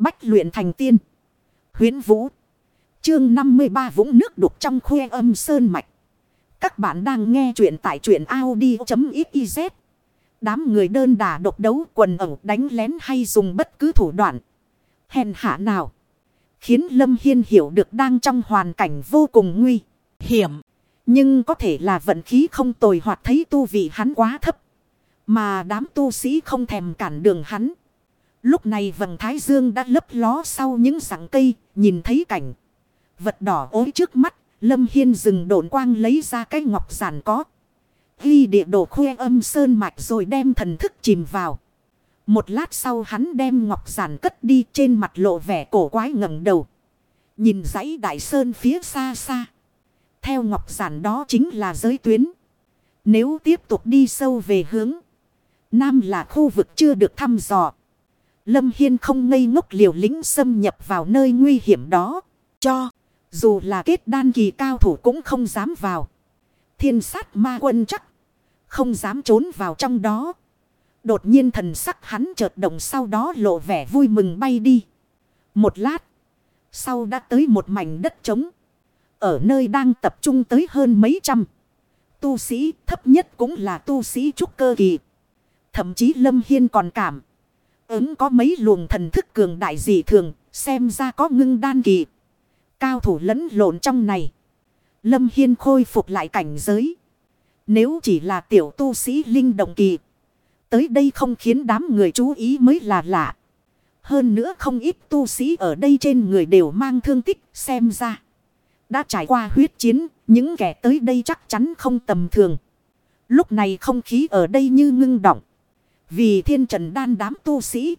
Bách luyện thành tiên. Huyến Vũ. Chương 53 vũng nước đục trong khuê âm sơn mạch. Các bạn đang nghe truyện tại truyện Audi.xyz. Đám người đơn đà độc đấu, quần ẩu, đánh lén hay dùng bất cứ thủ đoạn. Hèn hạ nào. Khiến Lâm Hiên hiểu được đang trong hoàn cảnh vô cùng nguy hiểm. Nhưng có thể là vận khí không tồi hoặc thấy tu vị hắn quá thấp. Mà đám tu sĩ không thèm cản đường hắn. Lúc này vầng thái dương đã lấp ló sau những rặng cây, nhìn thấy cảnh. Vật đỏ ối trước mắt, Lâm Hiên dừng độn quang lấy ra cái ngọc giản có. Ghi địa đồ khuê âm sơn mạch rồi đem thần thức chìm vào. Một lát sau hắn đem ngọc giản cất đi trên mặt lộ vẻ cổ quái ngẩng đầu. Nhìn dãy đại sơn phía xa xa. Theo ngọc giản đó chính là giới tuyến. Nếu tiếp tục đi sâu về hướng. Nam là khu vực chưa được thăm dò. Lâm Hiên không ngây ngốc liều lính xâm nhập vào nơi nguy hiểm đó. Cho, dù là kết đan kỳ cao thủ cũng không dám vào. Thiên sát ma quân chắc, không dám trốn vào trong đó. Đột nhiên thần sắc hắn chợt động sau đó lộ vẻ vui mừng bay đi. Một lát, sau đã tới một mảnh đất trống. Ở nơi đang tập trung tới hơn mấy trăm. Tu sĩ thấp nhất cũng là tu sĩ trúc cơ kỳ. Thậm chí Lâm Hiên còn cảm ứng có mấy luồng thần thức cường đại dị thường, xem ra có ngưng đan kỳ. Cao thủ lẫn lộn trong này. Lâm Hiên khôi phục lại cảnh giới. Nếu chỉ là tiểu tu sĩ linh động kỳ. Tới đây không khiến đám người chú ý mới là lạ. Hơn nữa không ít tu sĩ ở đây trên người đều mang thương tích xem ra. Đã trải qua huyết chiến, những kẻ tới đây chắc chắn không tầm thường. Lúc này không khí ở đây như ngưng động. Vì thiên trần đan đám tu sĩ.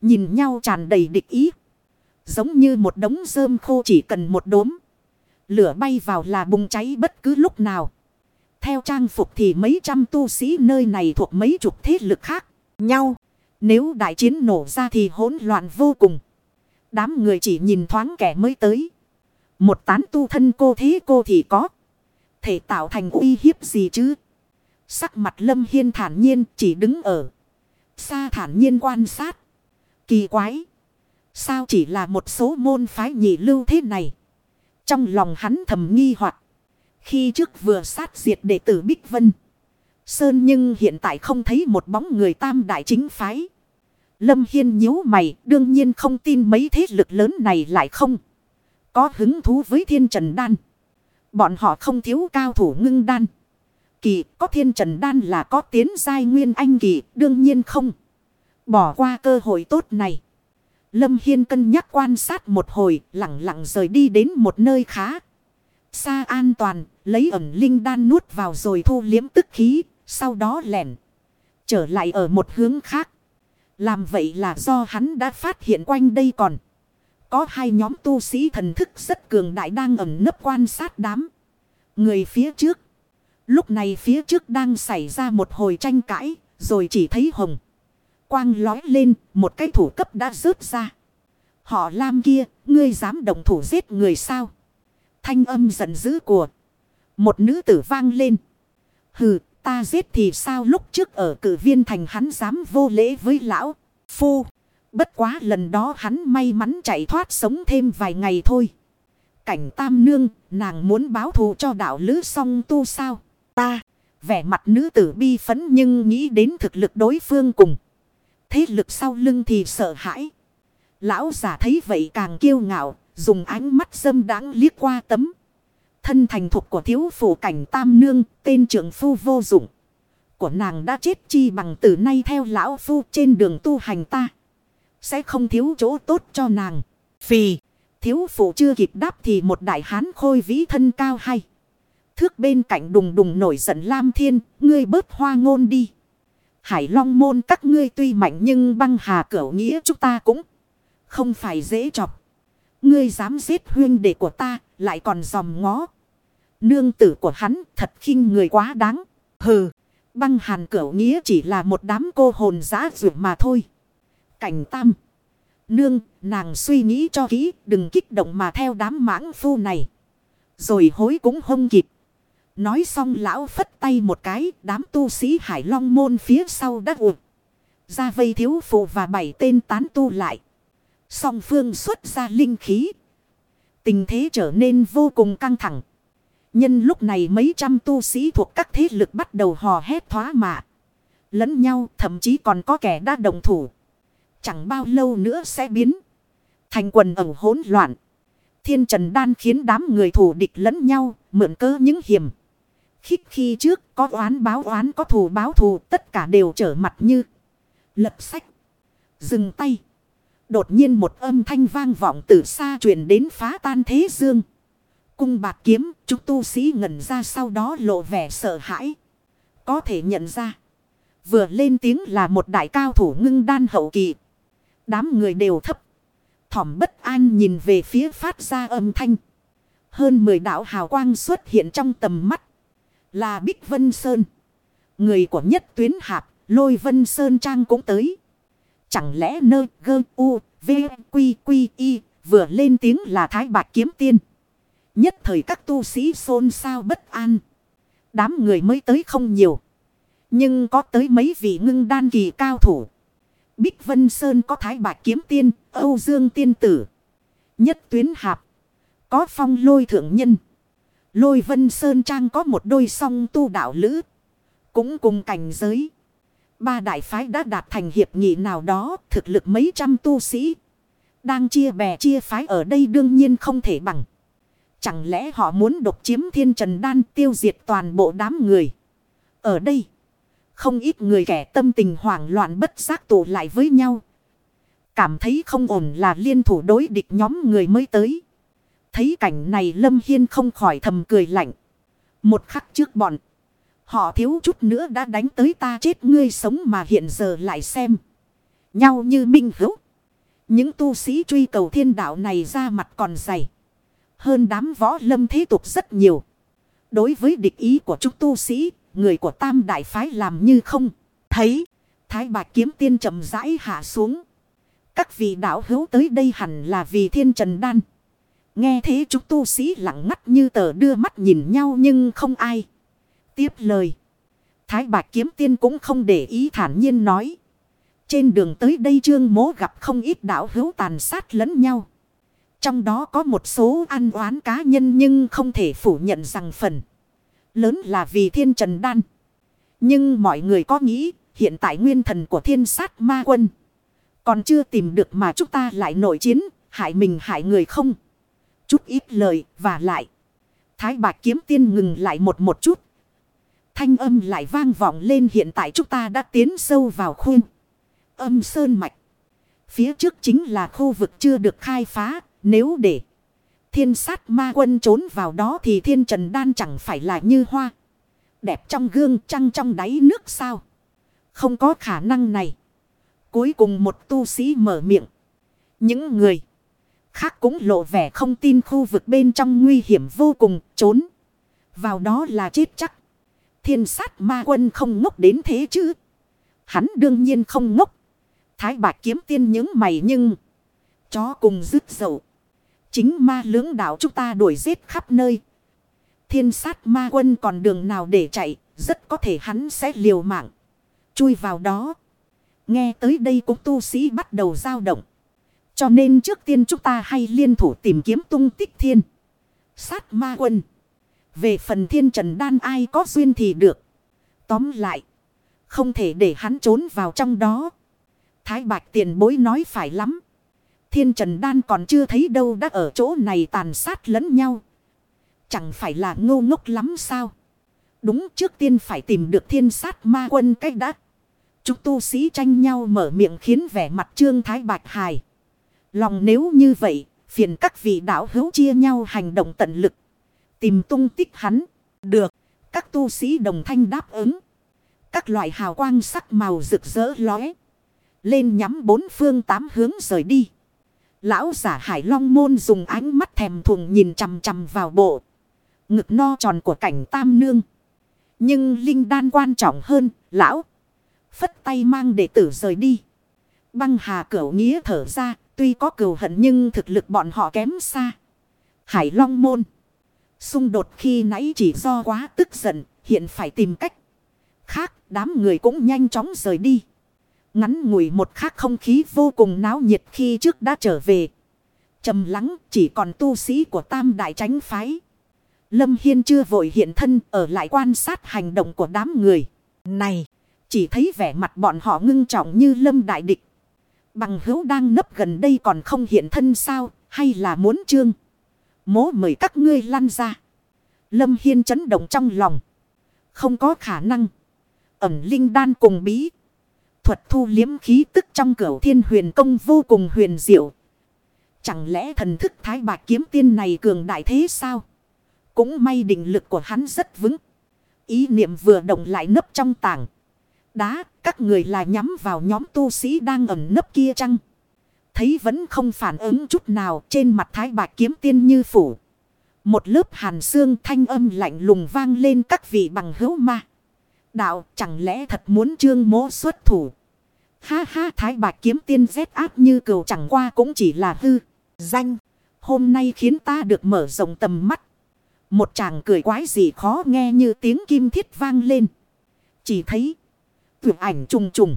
Nhìn nhau tràn đầy địch ý. Giống như một đống rơm khô chỉ cần một đốm. Lửa bay vào là bùng cháy bất cứ lúc nào. Theo trang phục thì mấy trăm tu sĩ nơi này thuộc mấy chục thế lực khác nhau. Nếu đại chiến nổ ra thì hỗn loạn vô cùng. Đám người chỉ nhìn thoáng kẻ mới tới. Một tán tu thân cô thế cô thì có. Thể tạo thành uy hiếp gì chứ? Sắc mặt lâm hiên thản nhiên, chỉ đứng ở. Xa thản nhiên quan sát. Kỳ quái. Sao chỉ là một số môn phái nhị lưu thế này? Trong lòng hắn thầm nghi hoặc Khi trước vừa sát diệt đệ tử Bích Vân. Sơn nhưng hiện tại không thấy một bóng người tam đại chính phái. Lâm Hiên nhíu mày, đương nhiên không tin mấy thế lực lớn này lại không. Có hứng thú với thiên trần đan. Bọn họ không thiếu cao thủ ngưng đan kỳ, có thiên trần đan là có tiến giai nguyên anh kỳ, đương nhiên không. Bỏ qua cơ hội tốt này. Lâm Hiên cân nhắc quan sát một hồi, lặng lặng rời đi đến một nơi khá. Xa an toàn, lấy ẩn linh đan nuốt vào rồi thu liếm tức khí, sau đó lẻn. Trở lại ở một hướng khác. Làm vậy là do hắn đã phát hiện quanh đây còn. Có hai nhóm tu sĩ thần thức rất cường đại đang ẩn nấp quan sát đám. Người phía trước. Lúc này phía trước đang xảy ra một hồi tranh cãi, rồi chỉ thấy hồng. Quang lói lên, một cái thủ cấp đã rớt ra. Họ lam kia, ngươi dám động thủ giết người sao? Thanh âm giận dữ của một nữ tử vang lên. Hừ, ta giết thì sao lúc trước ở cử viên thành hắn dám vô lễ với lão, phu. Bất quá lần đó hắn may mắn chạy thoát sống thêm vài ngày thôi. Cảnh tam nương, nàng muốn báo thù cho đạo lữ song tu sao? Ta, vẻ mặt nữ tử bi phấn nhưng nghĩ đến thực lực đối phương cùng. Thế lực sau lưng thì sợ hãi. Lão giả thấy vậy càng kiêu ngạo, dùng ánh mắt dâm đáng liếc qua tấm. Thân thành thuộc của thiếu phụ cảnh tam nương, tên trưởng phu vô dụng. Của nàng đã chết chi bằng từ nay theo lão phu trên đường tu hành ta. Sẽ không thiếu chỗ tốt cho nàng. vì thiếu phụ chưa kịp đáp thì một đại hán khôi vĩ thân cao hay. Thước bên cạnh đùng đùng nổi giận Lam Thiên, ngươi bớt hoa ngôn đi. Hải Long môn các ngươi tuy mạnh nhưng băng hà cửu nghĩa chúng ta cũng không phải dễ chọc. Ngươi dám giết huyên đệ của ta, lại còn dòm ngó. Nương tử của hắn thật khinh người quá đáng. Hừ, băng hàn cửu nghĩa chỉ là một đám cô hồn giã dụ mà thôi. Cảnh tam. Nương, nàng suy nghĩ cho kỹ, đừng kích động mà theo đám mãng phu này. Rồi hối cũng không kịp. Nói xong lão phất tay một cái, đám tu sĩ Hải Long môn phía sau đã ụt. Ra vây thiếu phụ và bảy tên tán tu lại. Song phương xuất ra linh khí. Tình thế trở nên vô cùng căng thẳng. Nhân lúc này mấy trăm tu sĩ thuộc các thế lực bắt đầu hò hét thoá mạ. Lẫn nhau thậm chí còn có kẻ đã đồng thủ. Chẳng bao lâu nữa sẽ biến. Thành quần ẩu hỗn loạn. Thiên trần đan khiến đám người thủ địch lẫn nhau mượn cơ những hiểm. Khích khi trước có oán báo oán có thù báo thù tất cả đều trở mặt như lật sách. Dừng tay. Đột nhiên một âm thanh vang vọng từ xa truyền đến phá tan thế dương. Cung bạc kiếm, chúng tu sĩ ngẩn ra sau đó lộ vẻ sợ hãi. Có thể nhận ra. Vừa lên tiếng là một đại cao thủ ngưng đan hậu kỳ. Đám người đều thấp. Thỏm bất an nhìn về phía phát ra âm thanh. Hơn 10 đạo hào quang xuất hiện trong tầm mắt. Là Bích Vân Sơn. Người của nhất tuyến hạp, lôi Vân Sơn Trang cũng tới. Chẳng lẽ nơi gơ u, v, quy, quy, y, vừa lên tiếng là Thái Bạch Kiếm Tiên. Nhất thời các tu sĩ xôn xao bất an. Đám người mới tới không nhiều. Nhưng có tới mấy vị ngưng đan kỳ cao thủ. Bích Vân Sơn có Thái Bạch Kiếm Tiên, Âu Dương Tiên Tử. Nhất tuyến hạp. Có phong lôi thượng nhân. Lôi Vân Sơn Trang có một đôi song tu đạo lữ. Cũng cùng cảnh giới. Ba đại phái đã đạt thành hiệp nghị nào đó, thực lực mấy trăm tu sĩ. Đang chia bè chia phái ở đây đương nhiên không thể bằng. Chẳng lẽ họ muốn độc chiếm thiên trần đan tiêu diệt toàn bộ đám người. Ở đây, không ít người kẻ tâm tình hoảng loạn bất giác tụ lại với nhau. Cảm thấy không ổn là liên thủ đối địch nhóm người mới tới. Thấy cảnh này Lâm Hiên không khỏi thầm cười lạnh. Một khắc trước bọn. Họ thiếu chút nữa đã đánh tới ta chết ngươi sống mà hiện giờ lại xem. Nhau như minh hữu. Những tu sĩ truy cầu thiên đạo này ra mặt còn dày. Hơn đám võ lâm thế tục rất nhiều. Đối với địch ý của chúng tu sĩ, người của tam đại phái làm như không. Thấy, thái bạch kiếm tiên chậm rãi hạ xuống. Các vị đạo hữu tới đây hẳn là vì thiên trần đan. Nghe thế chúng tu sĩ lặng ngắt như tờ đưa mắt nhìn nhau nhưng không ai. Tiếp lời. Thái bạch kiếm tiên cũng không để ý thản nhiên nói. Trên đường tới đây trương mố gặp không ít đạo hữu tàn sát lẫn nhau. Trong đó có một số ăn oán cá nhân nhưng không thể phủ nhận rằng phần lớn là vì thiên trần đan. Nhưng mọi người có nghĩ hiện tại nguyên thần của thiên sát ma quân. Còn chưa tìm được mà chúng ta lại nội chiến, hại mình hại người không. Chút ít lời và lại. Thái bạc kiếm tiên ngừng lại một một chút. Thanh âm lại vang vọng lên hiện tại chúng ta đã tiến sâu vào khuyên. Âm sơn mạch. Phía trước chính là khu vực chưa được khai phá. Nếu để thiên sát ma quân trốn vào đó thì thiên trần đan chẳng phải là như hoa. Đẹp trong gương, trăng trong đáy nước sao. Không có khả năng này. Cuối cùng một tu sĩ mở miệng. Những người khác cũng lộ vẻ không tin khu vực bên trong nguy hiểm vô cùng, trốn. Vào đó là chết chắc. Thiên sát ma quân không ngốc đến thế chứ. Hắn đương nhiên không ngốc. Thái bạch kiếm tiên những mày nhưng. Chó cùng rứt dậu. Chính ma lưỡng đạo chúng ta đuổi giết khắp nơi. Thiên sát ma quân còn đường nào để chạy. Rất có thể hắn sẽ liều mạng. Chui vào đó. Nghe tới đây cũng tu sĩ bắt đầu dao động. Cho nên trước tiên chúng ta hay liên thủ tìm kiếm tung tích thiên. Sát ma quân. Về phần thiên trần đan ai có duyên thì được. Tóm lại. Không thể để hắn trốn vào trong đó. Thái bạch tiền bối nói phải lắm. Thiên trần đan còn chưa thấy đâu đã ở chỗ này tàn sát lẫn nhau. Chẳng phải là ngô ngốc lắm sao. Đúng trước tiên phải tìm được thiên sát ma quân cách đã. Chúng tu sĩ tranh nhau mở miệng khiến vẻ mặt trương thái bạch hài. Lòng nếu như vậy, phiền các vị đạo hữu chia nhau hành động tận lực. Tìm tung tích hắn. Được. Các tu sĩ đồng thanh đáp ứng. Các loại hào quang sắc màu rực rỡ lóe. Lên nhắm bốn phương tám hướng rời đi. Lão giả hải long môn dùng ánh mắt thèm thuồng nhìn chằm chằm vào bộ. Ngực no tròn của cảnh tam nương. Nhưng linh đan quan trọng hơn, lão. Phất tay mang đệ tử rời đi. Băng hà cửu nghĩa thở ra, tuy có cừu hận nhưng thực lực bọn họ kém xa. Hải long môn. Xung đột khi nãy chỉ do quá tức giận, hiện phải tìm cách. Khác, đám người cũng nhanh chóng rời đi. Ngắn ngủi một khắc không khí vô cùng náo nhiệt khi trước đã trở về. trầm lắng chỉ còn tu sĩ của tam đại tránh phái. Lâm Hiên chưa vội hiện thân ở lại quan sát hành động của đám người. Này, chỉ thấy vẻ mặt bọn họ ngưng trọng như lâm đại địch. Bằng hữu đang nấp gần đây còn không hiện thân sao, hay là muốn trương. Mố mời các ngươi lăn ra. Lâm Hiên chấn động trong lòng. Không có khả năng. Ẩm linh đan cùng bí. Thuật thu liếm khí tức trong cửa thiên huyền công vô cùng huyền diệu. Chẳng lẽ thần thức thái bạc kiếm tiên này cường đại thế sao? Cũng may định lực của hắn rất vững. Ý niệm vừa động lại nấp trong tảng. Đá, các người là nhắm vào nhóm tu sĩ đang ẩn nấp kia chăng? Thấy vẫn không phản ứng chút nào trên mặt thái bạc kiếm tiên như phủ. Một lớp hàn xương thanh âm lạnh lùng vang lên các vị bằng hữu ma. Đạo chẳng lẽ thật muốn trương mố xuất thủ. Ha ha thái bạc kiếm tiên rét áp như cừu chẳng qua cũng chỉ là hư. Danh. Hôm nay khiến ta được mở rộng tầm mắt. Một chàng cười quái gì khó nghe như tiếng kim thiết vang lên. Chỉ thấy. Tuyệt ảnh trùng trùng.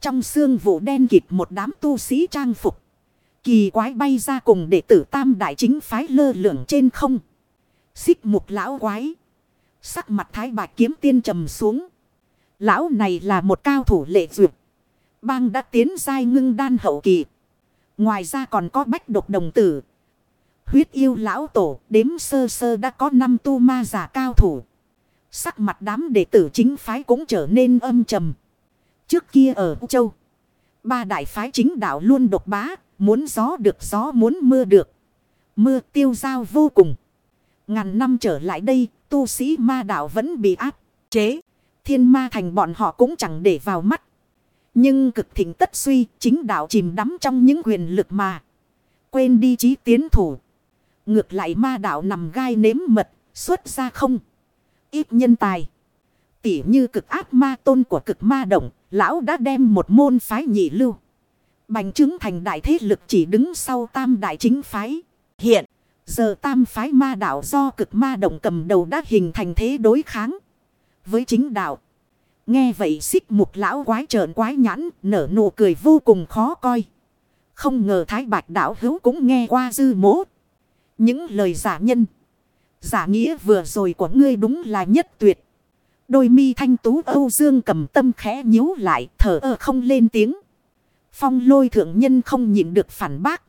Trong xương vụ đen kịt một đám tu sĩ trang phục. Kỳ quái bay ra cùng đệ tử tam đại chính phái lơ lửng trên không. Xích mục lão quái. Sắc mặt thái bạc kiếm tiên trầm xuống. Lão này là một cao thủ lệ duyệt. Bang đã tiến dai ngưng đan hậu kỳ. Ngoài ra còn có bách độc đồng tử. Huyết yêu lão tổ đếm sơ sơ đã có năm tu ma giả cao thủ. Sắc mặt đám đệ tử chính phái cũng trở nên âm trầm. Trước kia ở Châu. Ba đại phái chính đạo luôn độc bá. Muốn gió được gió, muốn mưa được. Mưa tiêu giao vô cùng. Ngàn năm trở lại đây. Tu sĩ ma đạo vẫn bị áp chế. Thiên ma thành bọn họ cũng chẳng để vào mắt. Nhưng cực thịnh tất suy. Chính đạo chìm đắm trong những quyền lực mà. Quên đi chí tiến thủ. Ngược lại ma đạo nằm gai nếm mật. Xuất ra không. Ít nhân tài. Tỉ như cực ác ma tôn của cực ma động. Lão đã đem một môn phái nhị lưu. Bành chứng thành đại thế lực chỉ đứng sau tam đại chính phái. Hiện, giờ tam phái ma đạo do cực ma động cầm đầu đã hình thành thế đối kháng. Với chính đạo. Nghe vậy xích mục lão quái trợn quái nhãn, nở nụ cười vô cùng khó coi. Không ngờ thái bạch đạo hữu cũng nghe qua dư mố. Những lời giả nhân. Giả nghĩa vừa rồi của ngươi đúng là nhất tuyệt. Đôi mi thanh tú Âu Dương cầm tâm khẽ nhíu lại, thở ơ không lên tiếng. Phong lôi thượng nhân không nhịn được phản bác.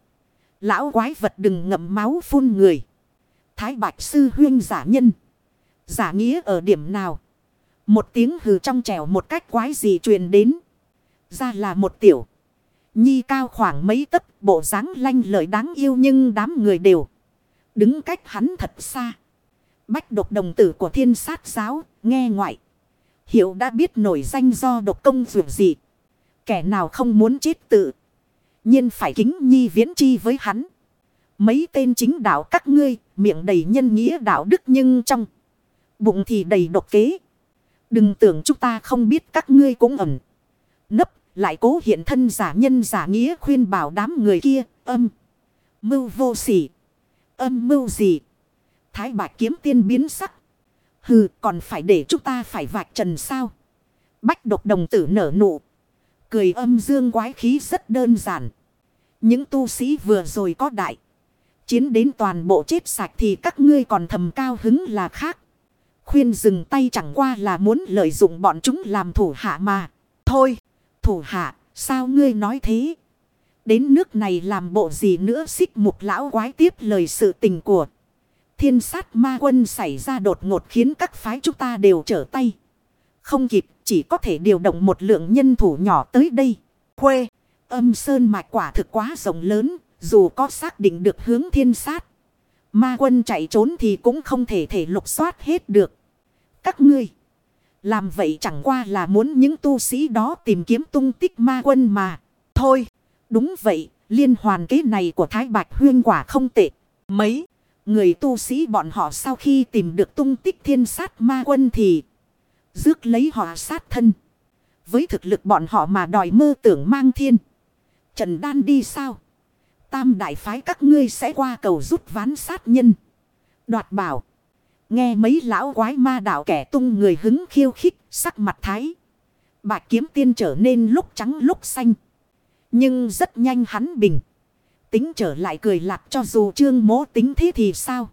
Lão quái vật đừng ngậm máu phun người. Thái bạch sư huyên giả nhân. Giả nghĩa ở điểm nào? Một tiếng hừ trong trẻo một cách quái gì truyền đến. Ra là một tiểu. Nhi cao khoảng mấy tấc, bộ dáng lanh lợi đáng yêu nhưng đám người đều. Đứng cách hắn thật xa. Bách độc đồng tử của thiên sát giáo, nghe ngoại. Hiệu đã biết nổi danh do độc công vượt gì. Kẻ nào không muốn chết tự. nhiên phải kính nhi viễn chi với hắn. Mấy tên chính đạo các ngươi, miệng đầy nhân nghĩa đạo đức nhưng trong bụng thì đầy độc kế. Đừng tưởng chúng ta không biết các ngươi cũng ẩn. Nấp, lại cố hiện thân giả nhân giả nghĩa khuyên bảo đám người kia, âm. Mưu vô sỉ. Âm mưu gì? Thái bạch kiếm tiên biến sắc. Hừ còn phải để chúng ta phải vạch trần sao. Bách độc đồng tử nở nụ. Cười âm dương quái khí rất đơn giản. Những tu sĩ vừa rồi có đại. Chiến đến toàn bộ chết sạch thì các ngươi còn thầm cao hứng là khác. Khuyên dừng tay chẳng qua là muốn lợi dụng bọn chúng làm thủ hạ mà. Thôi, thủ hạ, sao ngươi nói thế? Đến nước này làm bộ gì nữa xích mục lão quái tiếp lời sự tình của thiên sát ma quân xảy ra đột ngột khiến các phái chúng ta đều trở tay. Không kịp, chỉ có thể điều động một lượng nhân thủ nhỏ tới đây. Khuê, âm sơn mạch quả thực quá rộng lớn, dù có xác định được hướng thiên sát. Ma quân chạy trốn thì cũng không thể thể lục soát hết được. Các ngươi, làm vậy chẳng qua là muốn những tu sĩ đó tìm kiếm tung tích ma quân mà. Thôi, đúng vậy, liên hoàn kế này của Thái Bạch Huyên quả không tệ. Mấy. Người tu sĩ bọn họ sau khi tìm được tung tích thiên sát ma quân thì rước lấy họ sát thân. Với thực lực bọn họ mà đòi mơ tưởng mang thiên. Trần đan đi sao? Tam đại phái các ngươi sẽ qua cầu rút ván sát nhân. Đoạt bảo. Nghe mấy lão quái ma đạo kẻ tung người hứng khiêu khích, sắc mặt thái. Bạch kiếm tiên trở nên lúc trắng lúc xanh. Nhưng rất nhanh hắn bình. Tính trở lại cười lạc cho dù trương mố tính thế thì sao?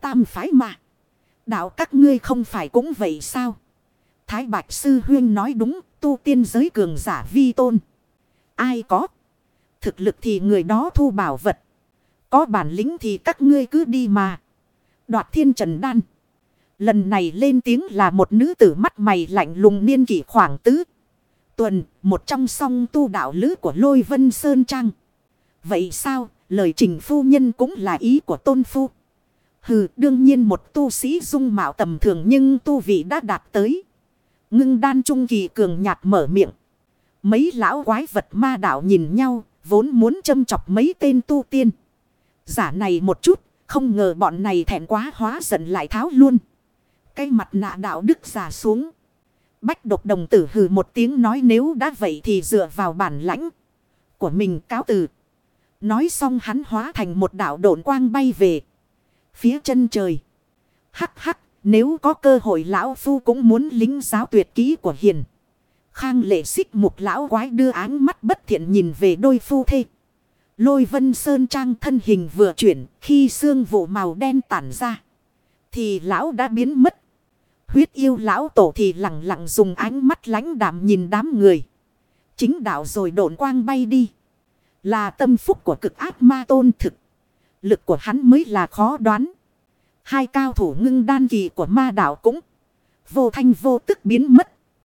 Tam phái mà. Đạo các ngươi không phải cũng vậy sao? Thái Bạch Sư Huyên nói đúng, tu tiên giới cường giả vi tôn. Ai có? Thực lực thì người đó thu bảo vật. Có bản lĩnh thì các ngươi cứ đi mà. Đoạt thiên trần đan. Lần này lên tiếng là một nữ tử mắt mày lạnh lùng niên kỷ khoảng tứ. Tuần, một trong song tu đạo lữ của lôi vân sơn trang. Vậy sao, lời trình phu nhân cũng là ý của tôn phu. Hừ, đương nhiên một tu sĩ dung mạo tầm thường nhưng tu vị đã đạt tới. Ngưng đan trung kỳ cường nhạt mở miệng. Mấy lão quái vật ma đạo nhìn nhau, vốn muốn châm chọc mấy tên tu tiên. Giả này một chút, không ngờ bọn này thẹn quá hóa giận lại tháo luôn. Cái mặt nạ đạo đức giả xuống. Bách độc đồng tử hừ một tiếng nói nếu đã vậy thì dựa vào bản lãnh của mình cáo từ. Nói xong hắn hóa thành một đạo độn quang bay về. Phía chân trời. Hắc hắc, nếu có cơ hội lão phu cũng muốn lính giáo tuyệt ký của hiền. Khang lệ xích một lão quái đưa áng mắt bất thiện nhìn về đôi phu thê. Lôi vân sơn trang thân hình vừa chuyển khi xương vụ màu đen tản ra. Thì lão đã biến mất. Huyết yêu lão tổ thì lặng lặng dùng ánh mắt lánh đạm nhìn đám người. Chính đạo rồi độn quang bay đi. Là tâm phúc của cực ác ma tôn thực. Lực của hắn mới là khó đoán. Hai cao thủ ngưng đan kỳ của ma đạo cũng vô thanh vô tức biến mất.